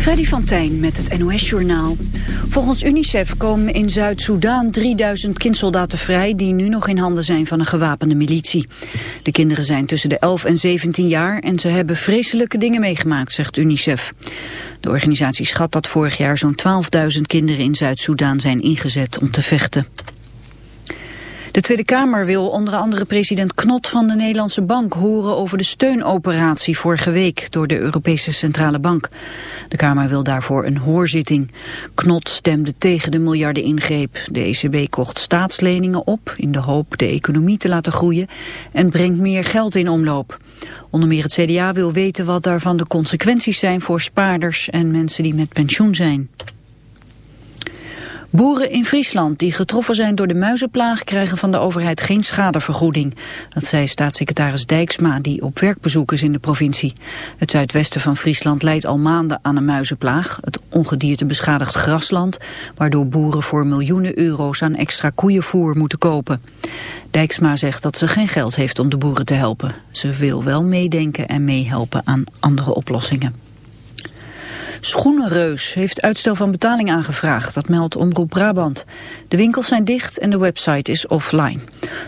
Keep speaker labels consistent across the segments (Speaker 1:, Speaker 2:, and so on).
Speaker 1: Freddy van Tijn met het NOS-journaal. Volgens UNICEF komen in Zuid-Soedan 3000 kindsoldaten vrij... die nu nog in handen zijn van een gewapende militie. De kinderen zijn tussen de 11 en 17 jaar... en ze hebben vreselijke dingen meegemaakt, zegt UNICEF. De organisatie schat dat vorig jaar zo'n 12.000 kinderen in Zuid-Soedan zijn ingezet om te vechten. De Tweede Kamer wil onder andere president Knot van de Nederlandse Bank horen over de steunoperatie vorige week door de Europese Centrale Bank. De Kamer wil daarvoor een hoorzitting. Knot stemde tegen de miljarden ingreep. De ECB kocht staatsleningen op in de hoop de economie te laten groeien en brengt meer geld in omloop. Onder meer het CDA wil weten wat daarvan de consequenties zijn voor spaarders en mensen die met pensioen zijn. Boeren in Friesland die getroffen zijn door de muizenplaag krijgen van de overheid geen schadevergoeding. Dat zei staatssecretaris Dijksma die op werkbezoek is in de provincie. Het zuidwesten van Friesland leidt al maanden aan een muizenplaag. Het ongedierte beschadigt grasland, waardoor boeren voor miljoenen euro's aan extra koeienvoer moeten kopen. Dijksma zegt dat ze geen geld heeft om de boeren te helpen. Ze wil wel meedenken en meehelpen aan andere oplossingen. Schoenenreus heeft uitstel van betaling aangevraagd, dat meldt Omroep Brabant. De winkels zijn dicht en de website is offline.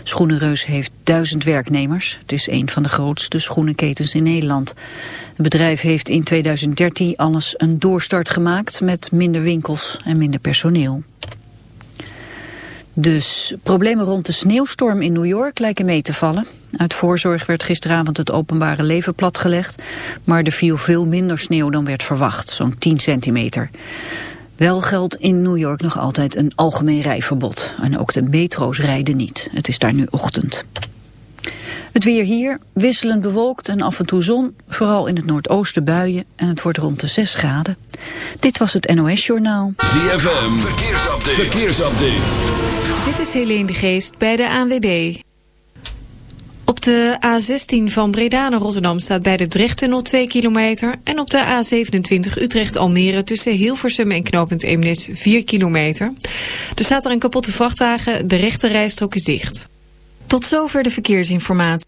Speaker 1: Schoenenreus heeft duizend werknemers. Het is een van de grootste schoenenketens in Nederland. Het bedrijf heeft in 2013 alles een doorstart gemaakt met minder winkels en minder personeel. Dus problemen rond de sneeuwstorm in New York lijken mee te vallen. Uit voorzorg werd gisteravond het openbare leven platgelegd, maar er viel veel minder sneeuw dan werd verwacht, zo'n 10 centimeter. Wel geldt in New York nog altijd een algemeen rijverbod. En ook de metro's rijden niet. Het is daar nu ochtend. Het weer hier, wisselend bewolkt en af en toe zon, vooral in het noordoosten buien en het wordt rond de 6 graden. Dit was het NOS Journaal.
Speaker 2: ZFM, verkeersupdate. verkeersupdate.
Speaker 3: Dit is Helene de Geest bij de ANWB. De A16 van Breda naar Rotterdam staat bij de Drechttunnel 2 kilometer... en op de A27 Utrecht-Almere tussen Hilversum en knooppunt Eemnes 4 kilometer. Er staat er een kapotte vrachtwagen, de rechte rijstrook is dicht. Tot zover de verkeersinformatie.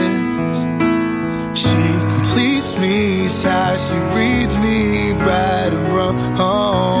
Speaker 4: how she reads me right and wrong.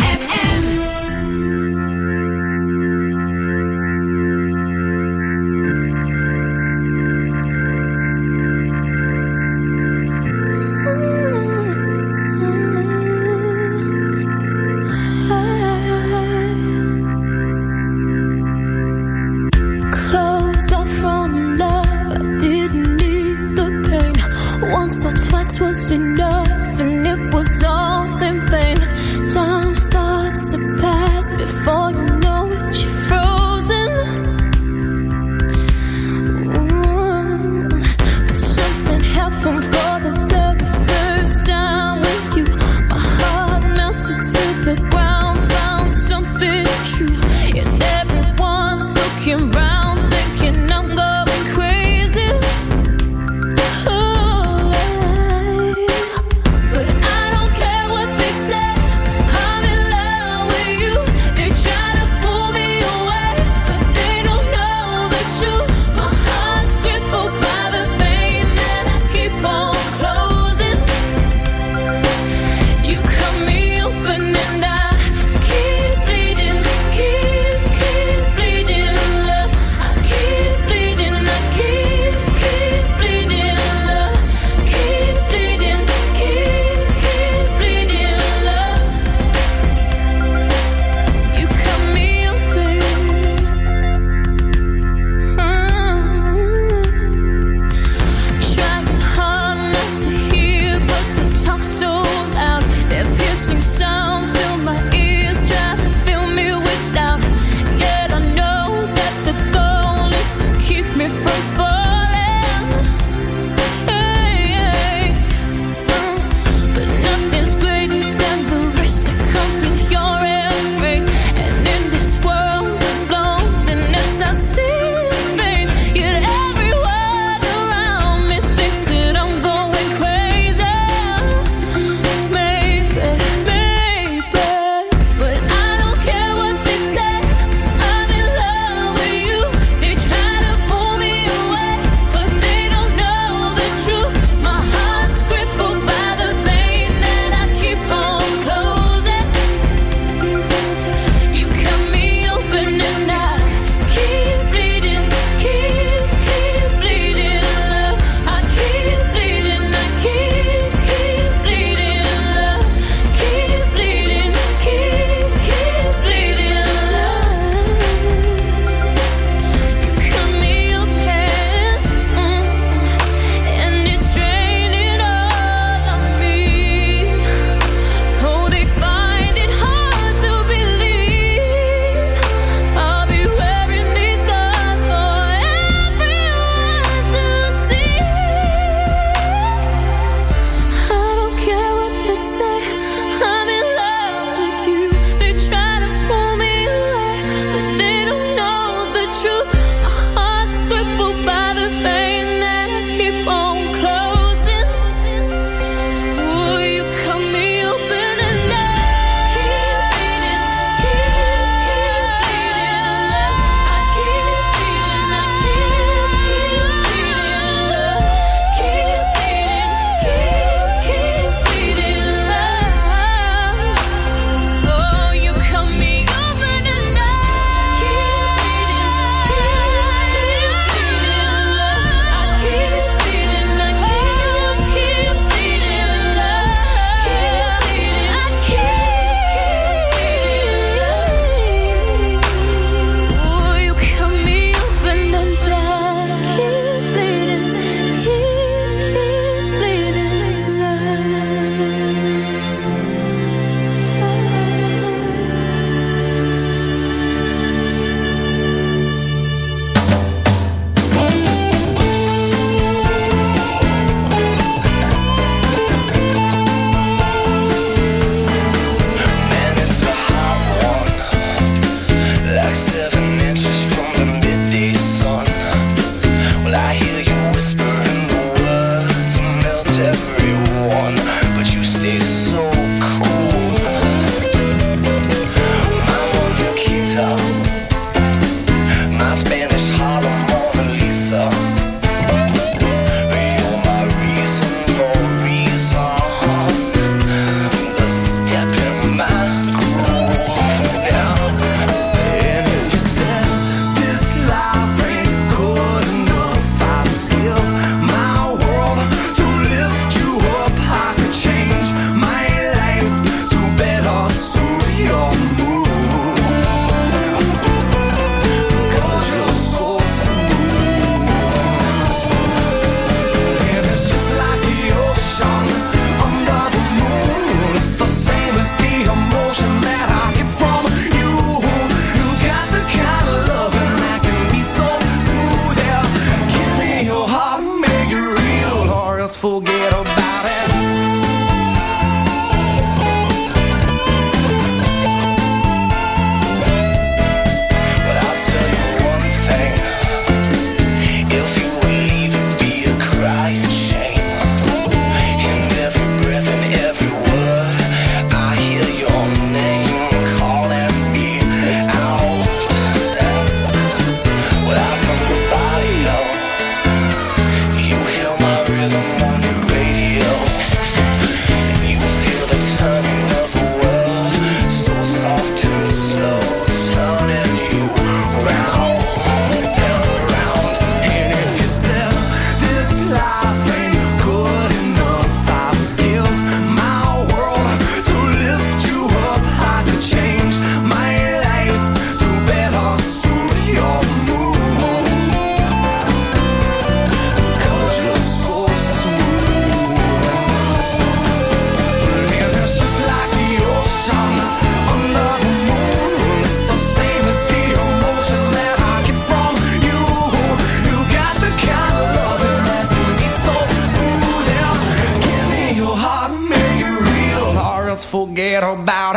Speaker 5: little about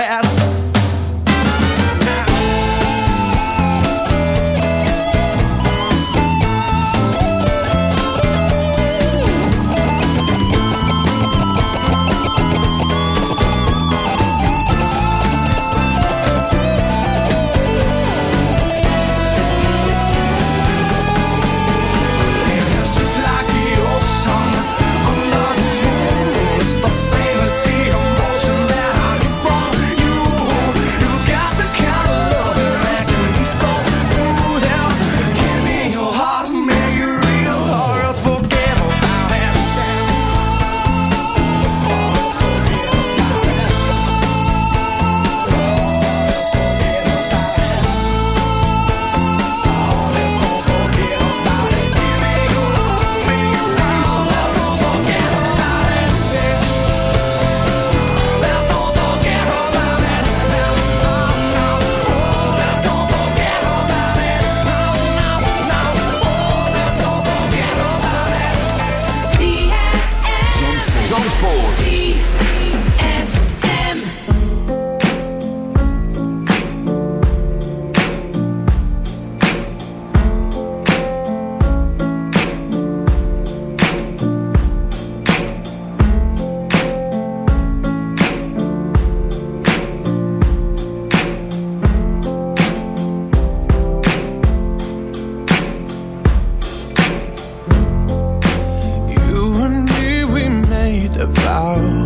Speaker 5: about.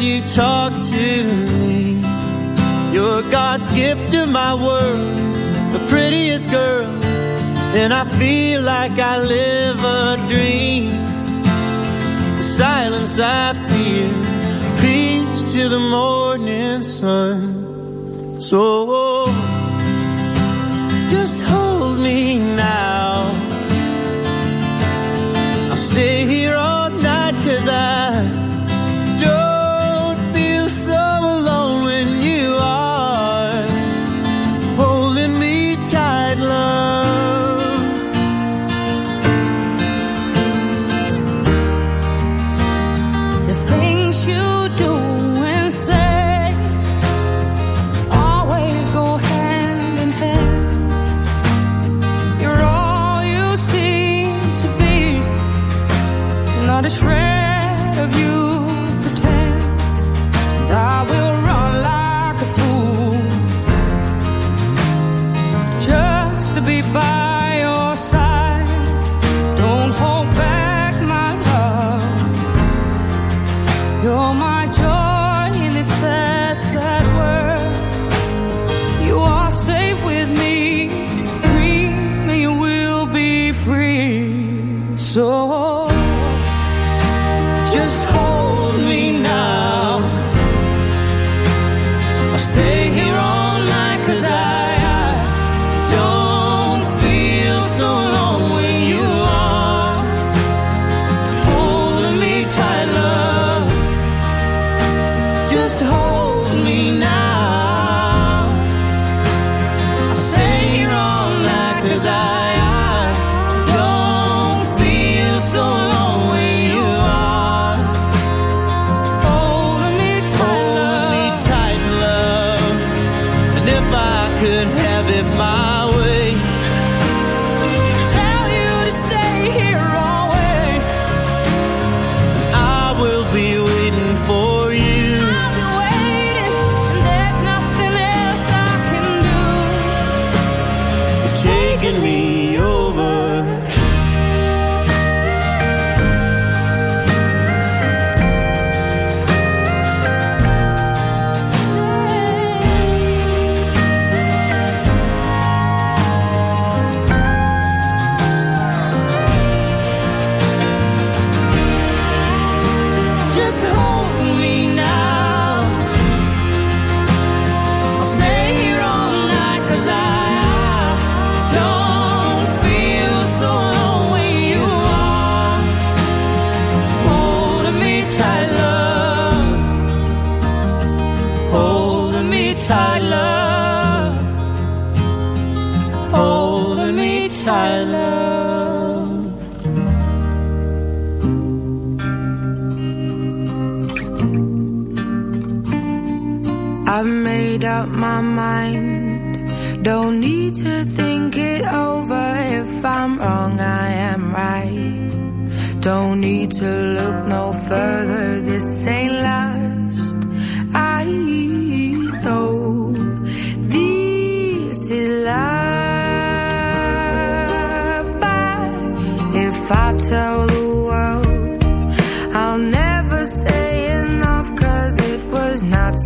Speaker 4: you
Speaker 6: talk to me. You're God's gift to my world, the prettiest girl, and I feel like I live a dream. The silence I feel, peace to the morning sun. So just hold me now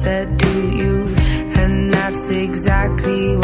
Speaker 7: said, do you? And
Speaker 8: that's exactly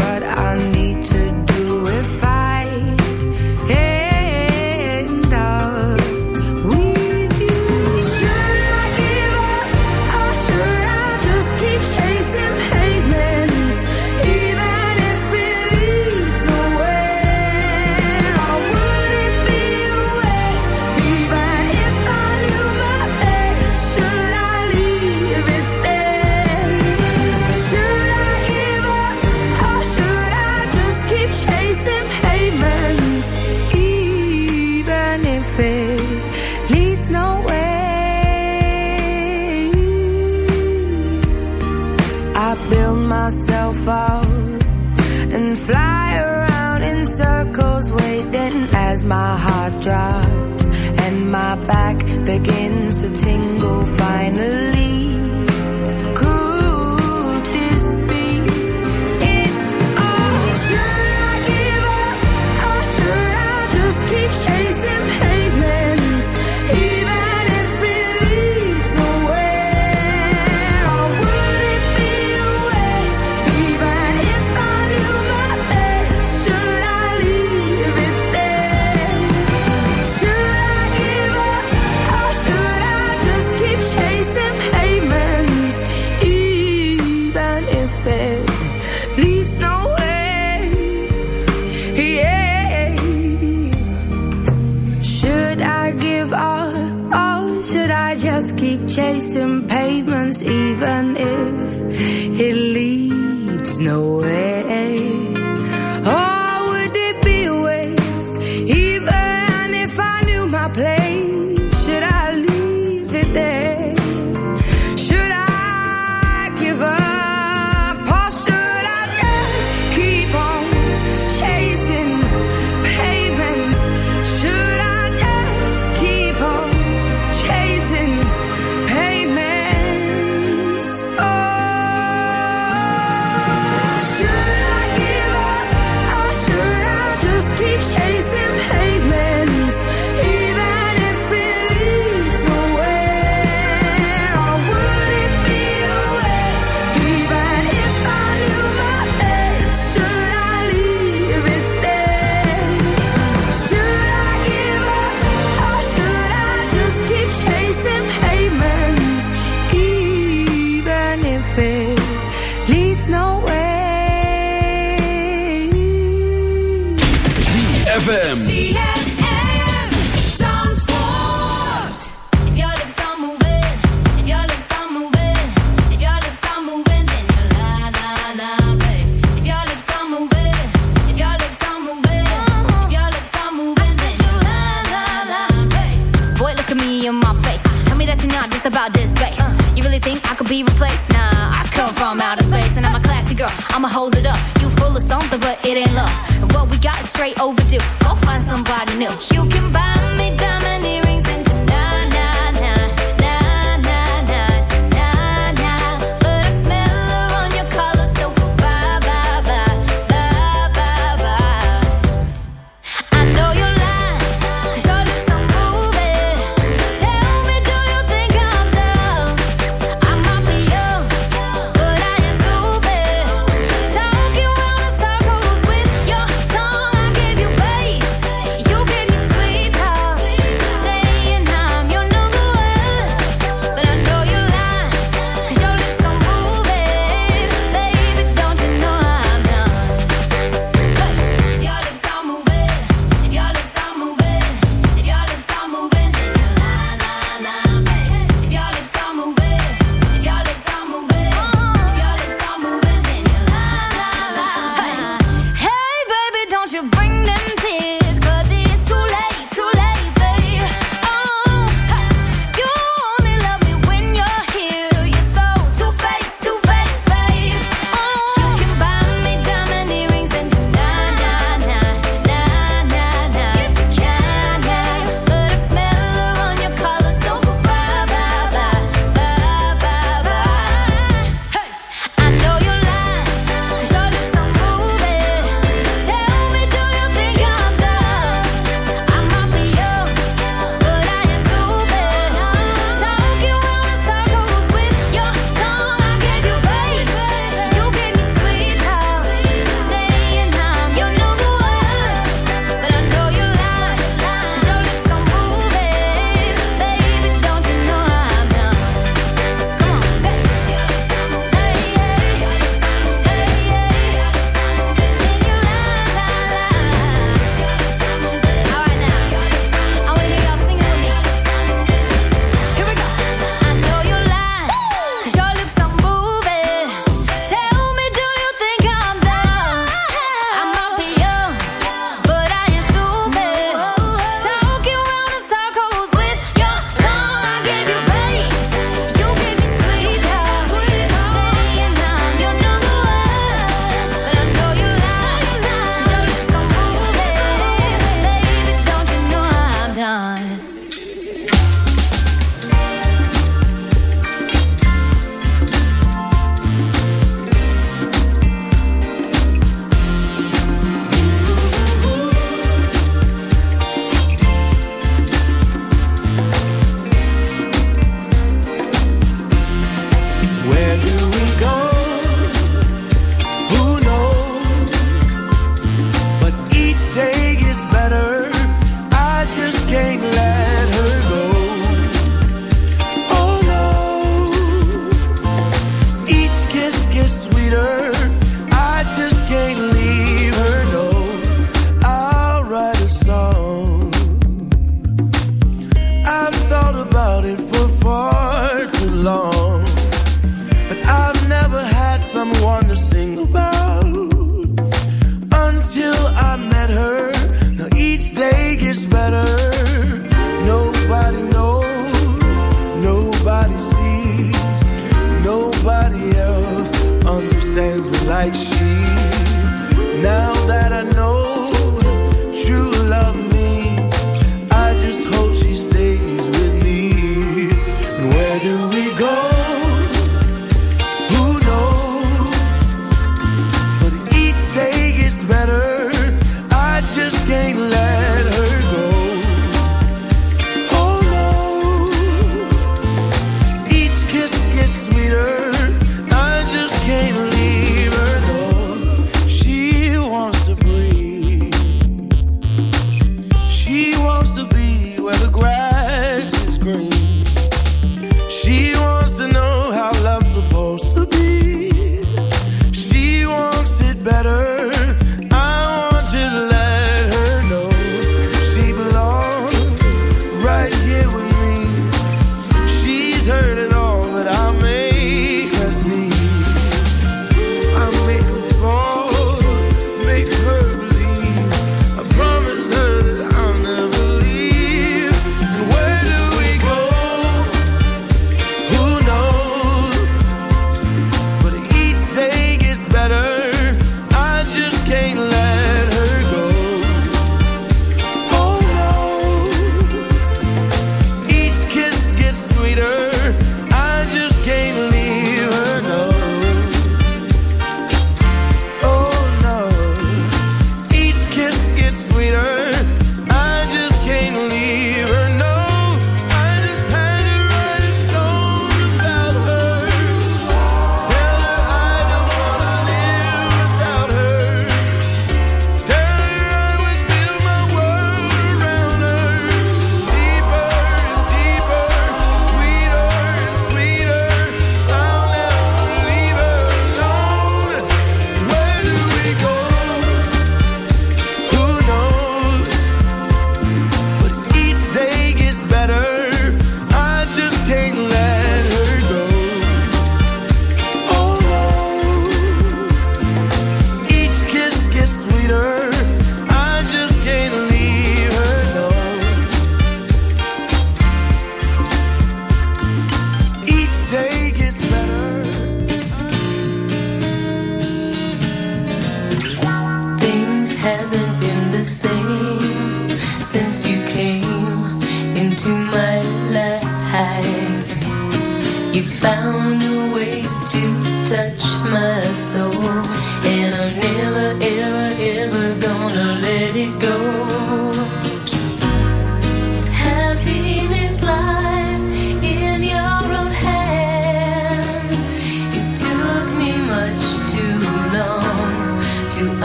Speaker 5: Christmas.